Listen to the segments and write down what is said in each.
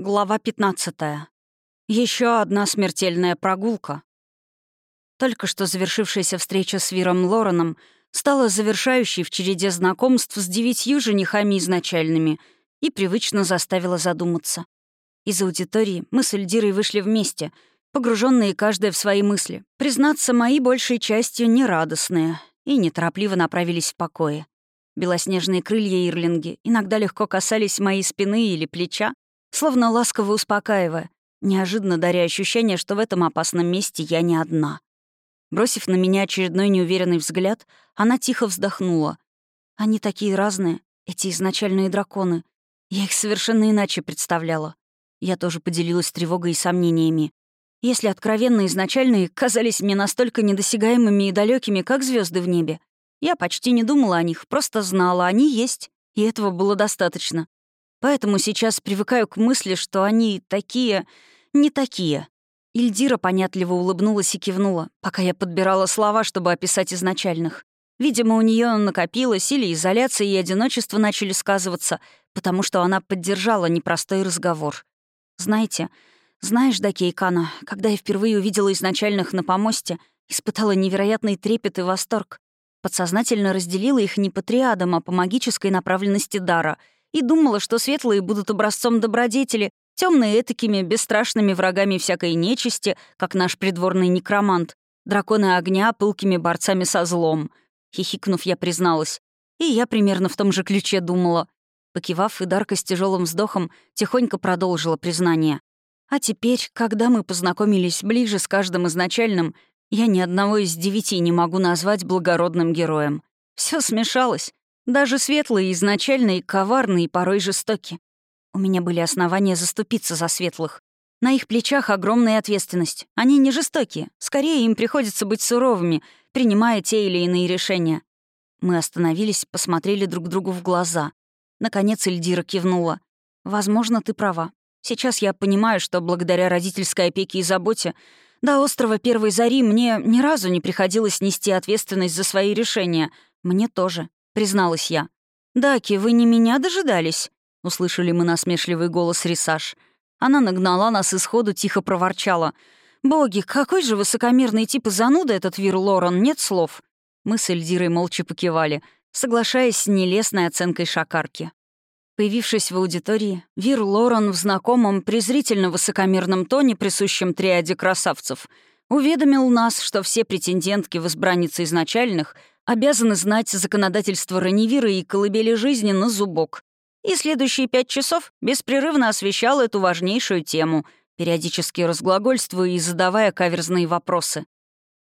Глава 15. Еще одна смертельная прогулка. Только что завершившаяся встреча с Виром Лореном стала завершающей в череде знакомств с девятью женихами изначальными и привычно заставила задуматься. Из аудитории мы с Эльдирой вышли вместе, погруженные каждая в свои мысли. Признаться, мои большей частью нерадостные, и неторопливо направились в покое. Белоснежные крылья Ирлинги иногда легко касались моей спины или плеча, словно ласково успокаивая, неожиданно даря ощущение, что в этом опасном месте я не одна. Бросив на меня очередной неуверенный взгляд, она тихо вздохнула. «Они такие разные, эти изначальные драконы. Я их совершенно иначе представляла». Я тоже поделилась тревогой и сомнениями. Если откровенно изначальные казались мне настолько недосягаемыми и далекими, как звезды в небе, я почти не думала о них, просто знала, они есть, и этого было достаточно. Поэтому сейчас привыкаю к мысли, что они такие... не такие. Ильдира понятливо улыбнулась и кивнула, пока я подбирала слова, чтобы описать изначальных. Видимо, у нее накопилось, или изоляция и одиночество начали сказываться, потому что она поддержала непростой разговор. Знаете, знаешь, Дакейкана, когда я впервые увидела изначальных на помосте, испытала невероятный трепет и восторг. Подсознательно разделила их не по триадам, а по магической направленности дара — и думала, что светлые будут образцом добродетели, темные этакими бесстрашными врагами всякой нечисти, как наш придворный некромант, драконы огня пылкими борцами со злом. Хихикнув, я призналась. И я примерно в том же ключе думала. Покивав, и Дарка с тяжелым вздохом тихонько продолжила признание. А теперь, когда мы познакомились ближе с каждым изначальным, я ни одного из девяти не могу назвать благородным героем. Все смешалось. Даже светлые изначально и коварные, и порой жестоки. У меня были основания заступиться за светлых. На их плечах огромная ответственность. Они не жестокие. Скорее, им приходится быть суровыми, принимая те или иные решения. Мы остановились, посмотрели друг другу в глаза. Наконец Эльдира кивнула. «Возможно, ты права. Сейчас я понимаю, что благодаря родительской опеке и заботе до острова Первой Зари мне ни разу не приходилось нести ответственность за свои решения. Мне тоже призналась я. «Даки, вы не меня дожидались?» — услышали мы насмешливый голос Рисаж. Она нагнала нас и сходу тихо проворчала. «Боги, какой же высокомерный тип и зануда этот Вир Лорен, нет слов!» Мы с Эльдирой молча покивали, соглашаясь с нелестной оценкой шакарки. Появившись в аудитории, Вир Лорен в знакомом, презрительно высокомерном тоне, присущем триаде красавцев, уведомил нас, что все претендентки в избранницы изначальных обязаны знать законодательство Ранивира и колыбели жизни на зубок. И следующие пять часов беспрерывно освещал эту важнейшую тему, периодически разглагольствуя и задавая каверзные вопросы.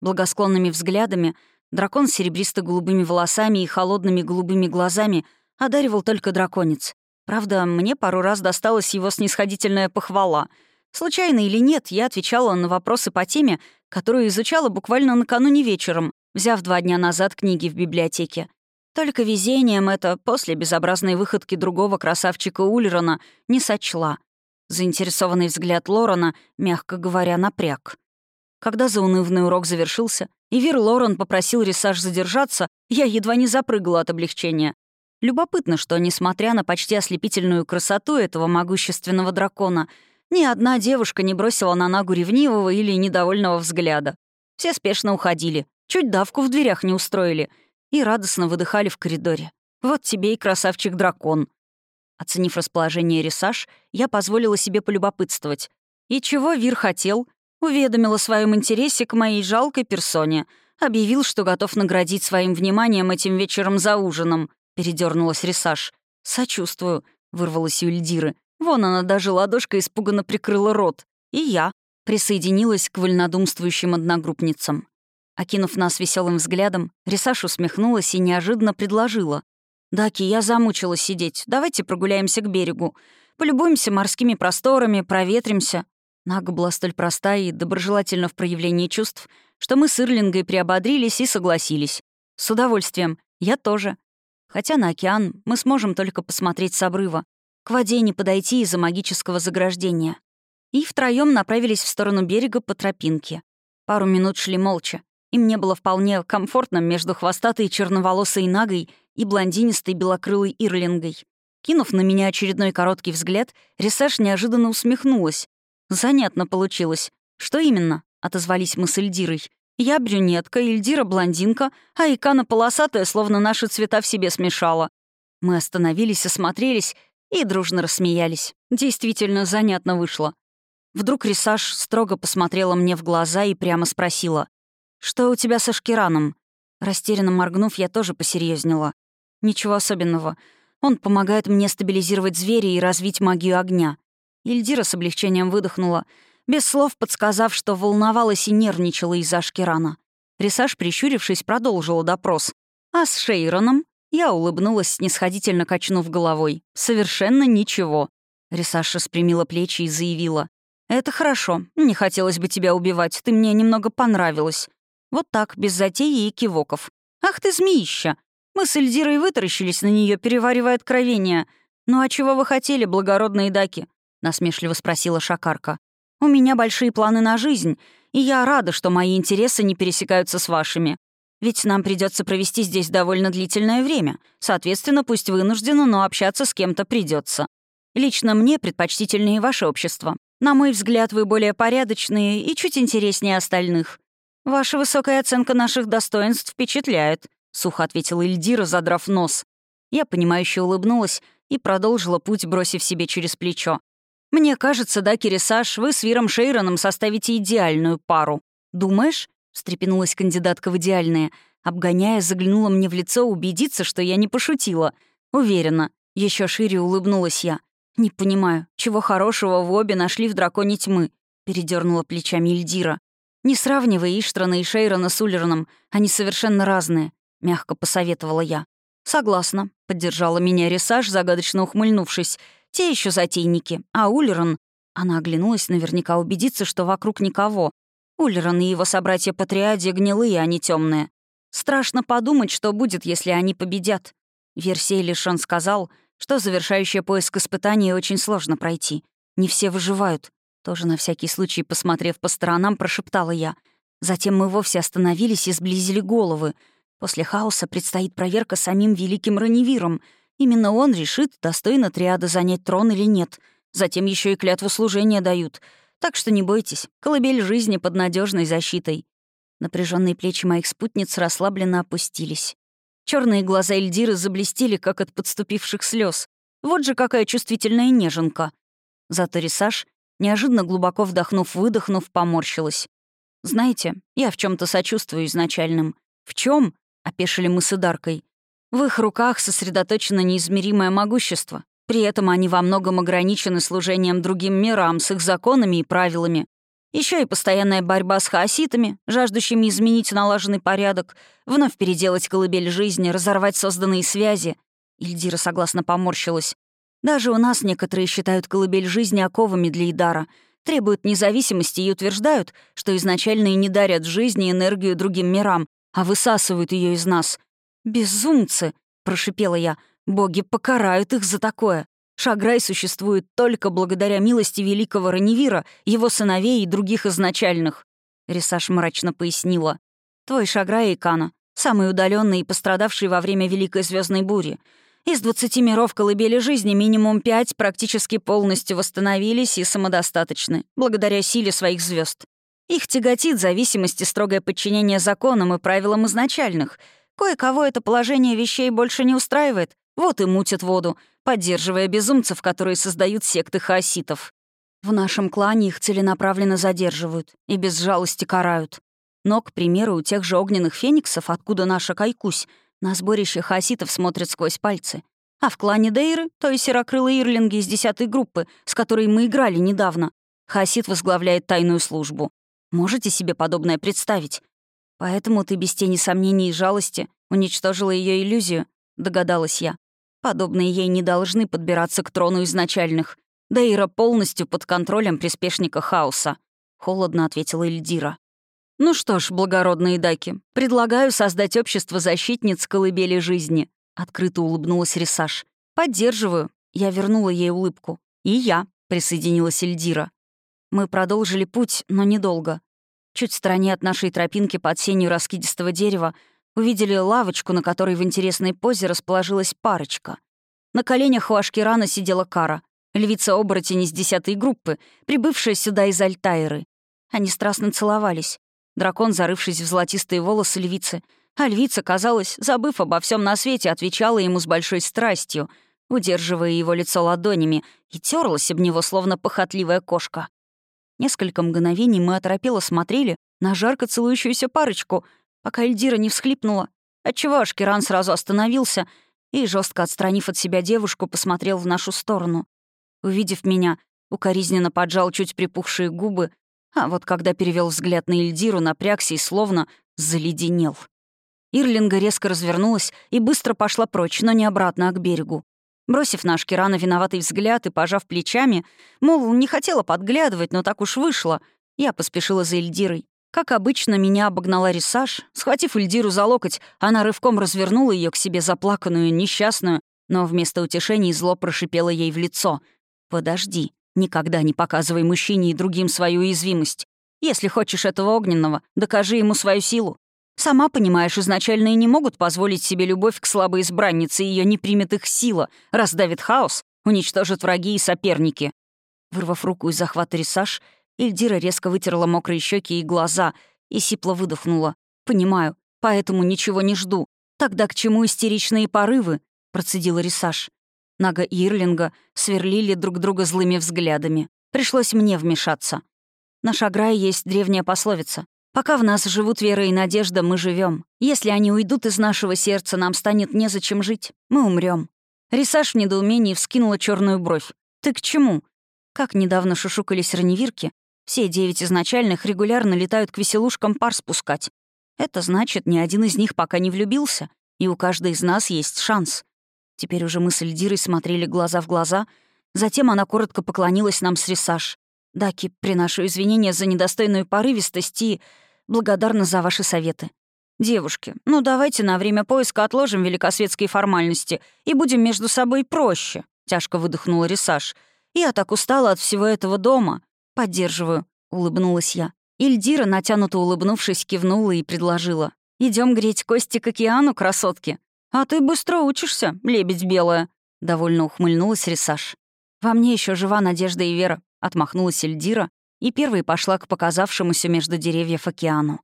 Благосклонными взглядами дракон с серебристо-голубыми волосами и холодными голубыми глазами одаривал только драконец. Правда, мне пару раз досталась его снисходительная похвала. Случайно или нет, я отвечала на вопросы по теме, которую изучала буквально накануне вечером, взяв два дня назад книги в библиотеке. Только везением это после безобразной выходки другого красавчика Ульрона не сочла. Заинтересованный взгляд Лорана, мягко говоря, напряг. Когда заунывный урок завершился, и Вир Лорен попросил Рисаж задержаться, я едва не запрыгала от облегчения. Любопытно, что, несмотря на почти ослепительную красоту этого могущественного дракона, ни одна девушка не бросила на ногу ревнивого или недовольного взгляда. Все спешно уходили, Чуть давку в дверях не устроили. И радостно выдыхали в коридоре. Вот тебе и красавчик-дракон. Оценив расположение Рисаж, я позволила себе полюбопытствовать. И чего Вир хотел? Уведомил о своем интересе к моей жалкой персоне. Объявил, что готов наградить своим вниманием этим вечером за ужином. Передернулась Рисаж. «Сочувствую», — вырвалась у Эльдиры. Вон она даже ладошкой испуганно прикрыла рот. И я присоединилась к вольнодумствующим одногруппницам. Окинув нас веселым взглядом, Рисаш усмехнулась и неожиданно предложила. «Даки, я замучилась сидеть. Давайте прогуляемся к берегу. Полюбуемся морскими просторами, проветримся». Нага была столь проста и доброжелательна в проявлении чувств, что мы с Ирлингой приободрились и согласились. С удовольствием. Я тоже. Хотя на океан мы сможем только посмотреть с обрыва. К воде не подойти из-за магического заграждения. И втроем направились в сторону берега по тропинке. Пару минут шли молча и мне было вполне комфортно между хвостатой черноволосой нагой и блондинистой белокрылой ирлингой. Кинув на меня очередной короткий взгляд, Рисаш неожиданно усмехнулась. «Занятно получилось. Что именно?» — отозвались мы с Эльдирой. «Я брюнетка, Эльдира — блондинка, а Икана полосатая, словно наши цвета в себе смешала». Мы остановились, осмотрелись и дружно рассмеялись. Действительно, занятно вышло. Вдруг Рисаш строго посмотрела мне в глаза и прямо спросила. «Что у тебя со Шкираном?» Растерянно моргнув, я тоже посерьезнела. «Ничего особенного. Он помогает мне стабилизировать зверя и развить магию огня». Ильдира с облегчением выдохнула, без слов подсказав, что волновалась и нервничала из-за Шкирана. Рисаш, прищурившись, продолжила допрос. «А с Шейроном?» Я улыбнулась, снисходительно качнув головой. «Совершенно ничего». Рисаш распрямила плечи и заявила. «Это хорошо. Не хотелось бы тебя убивать. Ты мне немного понравилась». Вот так, без затеи и кивоков. «Ах ты, змеища!» Мы с Эльдирой вытаращились на нее, переваривая откровения. «Ну а чего вы хотели, благородные даки?» — насмешливо спросила Шакарка. «У меня большие планы на жизнь, и я рада, что мои интересы не пересекаются с вашими. Ведь нам придется провести здесь довольно длительное время. Соответственно, пусть вынужденно, но общаться с кем-то придется. Лично мне предпочтительнее ваше общество. На мой взгляд, вы более порядочные и чуть интереснее остальных. Ваша высокая оценка наших достоинств впечатляет», — сухо ответила Ильдира, задрав нос. Я, понимающе улыбнулась и продолжила путь, бросив себе через плечо. «Мне кажется, да, Кирисаш, вы с Виром Шейроном составите идеальную пару. Думаешь?» — встрепенулась кандидатка в идеальные. Обгоняя, заглянула мне в лицо убедиться, что я не пошутила. Уверена. Еще шире улыбнулась я. «Не понимаю, чего хорошего вы обе нашли в драконе тьмы?» — передернула плечами Ильдира. «Не сравнивай Иштрана и Шейрона с Уллерном, они совершенно разные», — мягко посоветовала я. «Согласна», — поддержала меня Ресаж, загадочно ухмыльнувшись. «Те еще затейники, а Уллерон...» Она оглянулась наверняка убедиться, что вокруг никого. Уллерон и его собратья по триаде гнилые, а не темные. Страшно подумать, что будет, если они победят. Версей Лишон сказал, что завершающее поиск испытания очень сложно пройти. Не все выживают. Тоже на всякий случай, посмотрев по сторонам, прошептала я. Затем мы вовсе остановились и сблизили головы. После хаоса предстоит проверка самим великим Раневиром. Именно он решит, достойно триада занять трон или нет. Затем еще и клятву служения дают. Так что не бойтесь, колыбель жизни под надежной защитой. Напряженные плечи моих спутниц расслабленно опустились. Черные глаза Эльдиры заблестели, как от подступивших слез. Вот же какая чувствительная неженка. Зато Рисаж, неожиданно глубоко вдохнув-выдохнув, поморщилась. «Знаете, я в чем то сочувствую изначальным». «В чем? опешили мы с Идаркой. «В их руках сосредоточено неизмеримое могущество. При этом они во многом ограничены служением другим мирам с их законами и правилами. Еще и постоянная борьба с хаоситами, жаждущими изменить налаженный порядок, вновь переделать колыбель жизни, разорвать созданные связи. Ильдира согласно поморщилась. Даже у нас некоторые считают колыбель жизни оковами для Идара, требуют независимости и утверждают, что изначально и не дарят жизни и энергию другим мирам, а высасывают ее из нас. «Безумцы!» — прошипела я. «Боги покарают их за такое!» Шаграй существует только благодаря милости великого Раневира, его сыновей и других изначальных. Рисаш мрачно пояснила. Твой Шаграй Икана, самый удаленный и пострадавший во время Великой звездной бури. Из двадцати миров колыбели жизни минимум пять практически полностью восстановились и самодостаточны, благодаря силе своих звезд. Их тяготит зависимость и строгое подчинение законам и правилам изначальных. Кое-кого это положение вещей больше не устраивает, вот и мутят воду, поддерживая безумцев, которые создают секты хаоситов. В нашем клане их целенаправленно задерживают и без жалости карают. Но, к примеру, у тех же огненных фениксов, откуда наша Кайкусь, на сборище хаоситов смотрят сквозь пальцы. А в клане Дейры, есть серокрылые ирлинги из десятой группы, с которой мы играли недавно, хаосит возглавляет тайную службу. Можете себе подобное представить? Поэтому ты без тени сомнений и жалости уничтожила ее иллюзию, догадалась я. Подобные ей не должны подбираться к трону изначальных. Дейра полностью под контролем приспешника хаоса», — холодно ответила Эльдира. «Ну что ж, благородные даки, предлагаю создать общество защитниц колыбели жизни», — открыто улыбнулась Рисаш. «Поддерживаю». Я вернула ей улыбку. «И я», — присоединилась Эльдира. Мы продолжили путь, но недолго. Чуть в стороне от нашей тропинки под сенью раскидистого дерева увидели лавочку, на которой в интересной позе расположилась парочка. На коленях у Ашкирана сидела Кара, львица-оборотень из десятой группы, прибывшая сюда из Альтайры. Они страстно целовались. Дракон, зарывшись в золотистые волосы львицы, а львица, казалось, забыв обо всем на свете, отвечала ему с большой страстью, удерживая его лицо ладонями, и терлась об него, словно похотливая кошка. Несколько мгновений мы оторопело смотрели на жарко целующуюся парочку, пока Эльдира не всхлипнула, отчего Ашкеран сразу остановился и, жестко отстранив от себя девушку, посмотрел в нашу сторону. Увидев меня, укоризненно поджал чуть припухшие губы, а вот когда перевел взгляд на Эльдиру, напрягся и словно заледенел. Ирлинга резко развернулась и быстро пошла прочь, но не обратно, а к берегу. Бросив на Ашкерана виноватый взгляд и пожав плечами, мол, не хотела подглядывать, но так уж вышло, я поспешила за Эльдирой. Как обычно, меня обогнала Рисаж. Схватив Эльдиру за локоть, она рывком развернула ее к себе заплаканную, несчастную, но вместо утешений зло прошипело ей в лицо. «Подожди, никогда не показывай мужчине и другим свою уязвимость. Если хочешь этого огненного, докажи ему свою силу. Сама понимаешь, изначально и не могут позволить себе любовь к слабой избраннице, и ее не примет их сила, раздавит хаос, уничтожит враги и соперники». Вырвав руку из захвата Рисаж, Эльдира резко вытерла мокрые щеки и глаза и сипло выдохнула. «Понимаю, поэтому ничего не жду. Тогда к чему истеричные порывы?» — процедила Рисаж. Нага и Ирлинга сверлили друг друга злыми взглядами. Пришлось мне вмешаться. На Шаграе есть древняя пословица. «Пока в нас живут вера и надежда, мы живем. Если они уйдут из нашего сердца, нам станет незачем жить. Мы умрем. Рисаж в недоумении вскинула черную бровь. «Ты к чему?» Как недавно шушукались раневирки, все девять изначальных регулярно летают к веселушкам пар спускать. Это значит, ни один из них пока не влюбился, и у каждой из нас есть шанс. Теперь уже мы с Эльдирой смотрели глаза в глаза, затем она коротко поклонилась нам с Рисаж. «Даки, приношу извинения за недостойную порывистость и благодарна за ваши советы. Девушки, ну давайте на время поиска отложим великосветские формальности и будем между собой проще», — тяжко выдохнула Рисаж. «Я так устала от всего этого дома. «Поддерживаю», — улыбнулась я. Ильдира, натянуто улыбнувшись, кивнула и предложила. Идем греть кости к океану, красотки. А ты быстро учишься, лебедь белая», — довольно ухмыльнулась Рисаж. «Во мне еще жива надежда и вера», — отмахнулась Эльдира и первой пошла к показавшемуся между деревьев океану.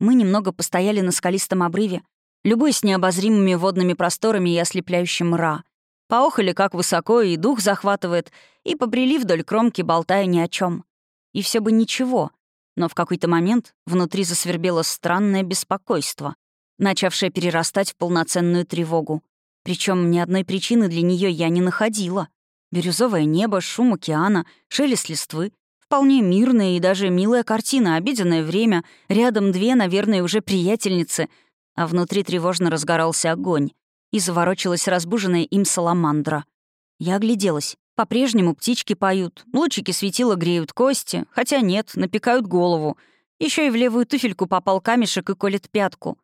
Мы немного постояли на скалистом обрыве, любуясь необозримыми водными просторами и ослепляющим мра. Поохали, как высоко, и дух захватывает, и побрели вдоль кромки, болтая ни о чем. И все бы ничего, но в какой-то момент внутри засвербело странное беспокойство, начавшее перерастать в полноценную тревогу. Причем ни одной причины для нее я не находила. Бирюзовое небо, шум океана, шелест листвы. Вполне мирная и даже милая картина, обеденное время, рядом две, наверное, уже приятельницы, а внутри тревожно разгорался огонь и заворочилась разбуженная им саламандра. Я огляделась. По-прежнему птички поют, лучики светила греют кости, хотя нет, напекают голову. Еще и в левую туфельку попал камешек и колет пятку.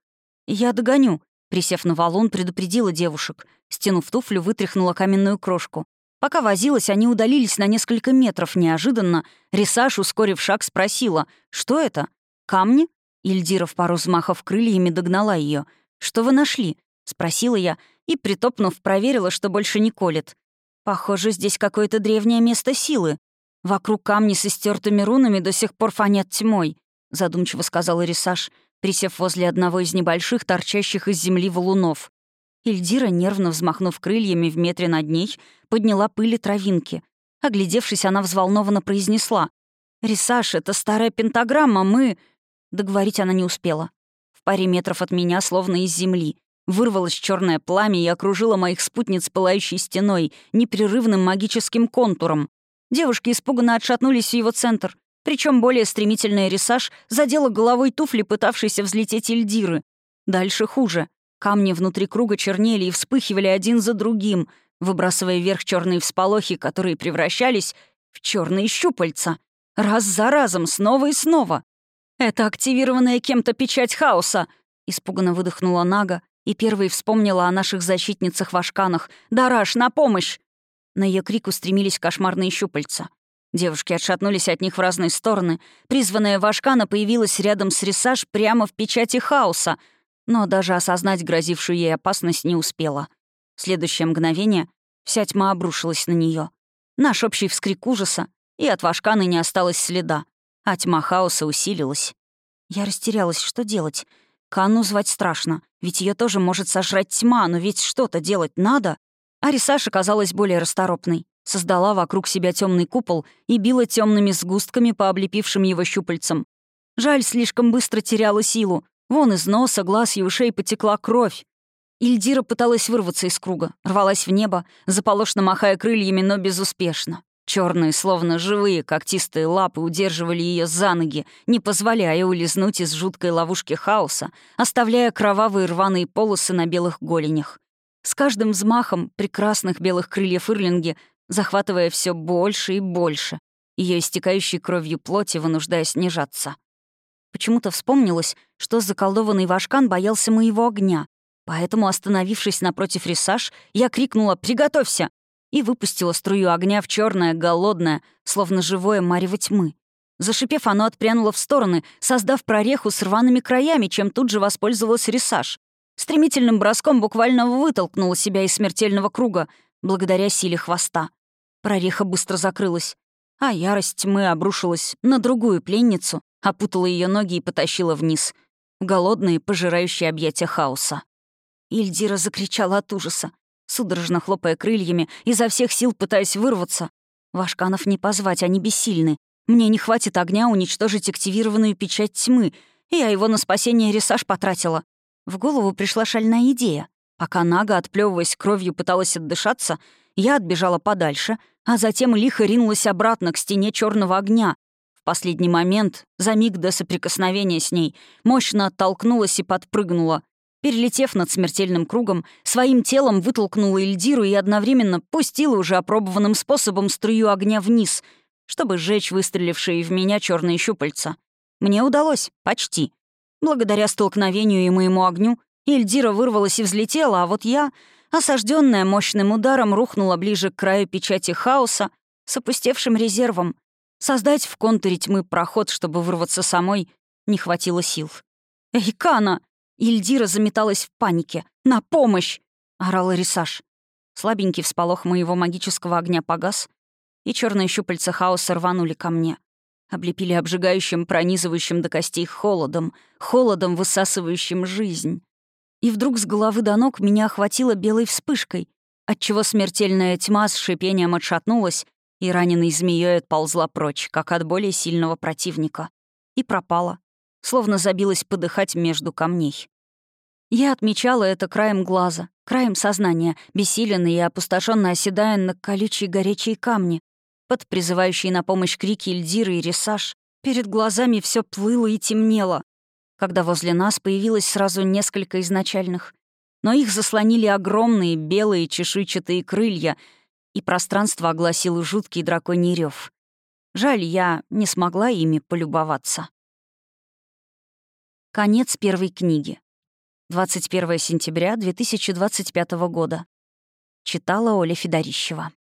«Я догоню», — присев на валун, предупредила девушек. Стянув туфлю, вытряхнула каменную крошку. Пока возилась, они удалились на несколько метров неожиданно. Рисаш, ускорив шаг, спросила, «Что это? Камни?» Ильдира в пару взмахов крыльями догнала ее. «Что вы нашли?» — спросила я и, притопнув, проверила, что больше не колет. «Похоже, здесь какое-то древнее место силы. Вокруг камни с истертыми рунами до сих пор фонят тьмой», — задумчиво сказал Рисаш, присев возле одного из небольших, торчащих из земли валунов. Ильдира, нервно взмахнув крыльями в метре над ней, подняла пыли травинки. Оглядевшись, она взволнованно произнесла. «Рисаш, это старая пентаграмма, мы...» Договорить она не успела. В паре метров от меня, словно из земли, Вырвалось черное пламя и окружило моих спутниц пылающей стеной, непрерывным магическим контуром. Девушки испуганно отшатнулись в его центр. Причем более стремительный рисаж задела головой туфли, пытавшейся взлететь Эльдиры. Дальше хуже. Камни внутри круга чернели и вспыхивали один за другим, выбрасывая вверх черные всполохи, которые превращались в черные щупальца. Раз за разом, снова и снова. «Это активированная кем-то печать хаоса!» — испуганно выдохнула Нага, и первой вспомнила о наших защитницах в Ашканах. «Дараш, на помощь!» На ее крик устремились кошмарные щупальца. Девушки отшатнулись от них в разные стороны. Призванная Вашкана появилась рядом с Рисаж прямо в печати хаоса, но даже осознать грозившую ей опасность не успела. В следующее мгновение Вся тьма обрушилась на нее. Наш общий вскрик ужаса, и от Вашканы не осталось следа, а тьма хаоса усилилась. Я растерялась, что делать. Канну звать страшно, ведь ее тоже может сожрать тьма, но ведь что-то делать надо. Арисаш оказалась более расторопной. Создала вокруг себя темный купол и била темными сгустками по облепившим его щупальцам. Жаль, слишком быстро теряла силу. Вон из носа, глаз и ушей потекла кровь. Ильдира пыталась вырваться из круга, рвалась в небо, заполошно махая крыльями, но безуспешно. Черные, словно живые, когтистые лапы удерживали ее за ноги, не позволяя улизнуть из жуткой ловушки хаоса, оставляя кровавые рваные полосы на белых голенях. С каждым взмахом прекрасных белых крыльев Ирлинги захватывая все больше и больше, ее истекающей кровью плоти вынуждая снижаться. Почему-то вспомнилось, что заколдованный Вашкан боялся моего огня, поэтому, остановившись напротив Рисаж, я крикнула «Приготовься!» и выпустила струю огня в черное, голодное, словно живое марево тьмы. Зашипев, оно отпрянуло в стороны, создав прореху с рваными краями, чем тут же воспользовалась Рисаж. Стремительным броском буквально вытолкнула себя из смертельного круга, благодаря силе хвоста. Прореха быстро закрылась, а ярость тьмы обрушилась на другую пленницу, опутала ее ноги и потащила вниз, в голодные, пожирающие объятия хаоса. Ильдира закричала от ужаса, судорожно хлопая крыльями, изо всех сил пытаясь вырваться. Вашканов не позвать, они бессильны. Мне не хватит огня уничтожить активированную печать тьмы, я его на спасение Ресаж потратила. В голову пришла шальная идея. Пока Нага, отплевываясь кровью, пыталась отдышаться, я отбежала подальше, а затем лихо ринулась обратно к стене черного огня. В последний момент, за миг до соприкосновения с ней, мощно оттолкнулась и подпрыгнула. Перелетев над смертельным кругом, своим телом вытолкнула Эльдиру и одновременно пустила уже опробованным способом струю огня вниз, чтобы сжечь выстрелившие в меня черные щупальца. Мне удалось, почти. Благодаря столкновению и моему огню Эльдира вырвалась и взлетела, а вот я осажденная мощным ударом, рухнула ближе к краю печати хаоса с опустевшим резервом. Создать в контуре тьмы проход, чтобы вырваться самой, не хватило сил. «Эй, Кана!» Ильдира заметалась в панике. «На помощь!» — орал Рисаж. Слабенький всполох моего магического огня погас, и черные щупальца хаоса рванули ко мне. Облепили обжигающим, пронизывающим до костей холодом, холодом, высасывающим жизнь. И вдруг с головы до ног меня охватило белой вспышкой, отчего смертельная тьма с шипением отшатнулась и раненой змеей отползла прочь, как от более сильного противника. И пропала, словно забилась подыхать между камней. Я отмечала это краем глаза, краем сознания, бессиленный и опустошенно оседая на колючие горячие камни, под призывающие на помощь крики Эльдиры и Ресаж. Перед глазами все плыло и темнело, когда возле нас появилось сразу несколько изначальных. Но их заслонили огромные белые чешуйчатые крылья, и пространство огласил жуткий драконий рев. Жаль, я не смогла ими полюбоваться. Конец первой книги. 21 сентября 2025 года. Читала Оля Федорищева.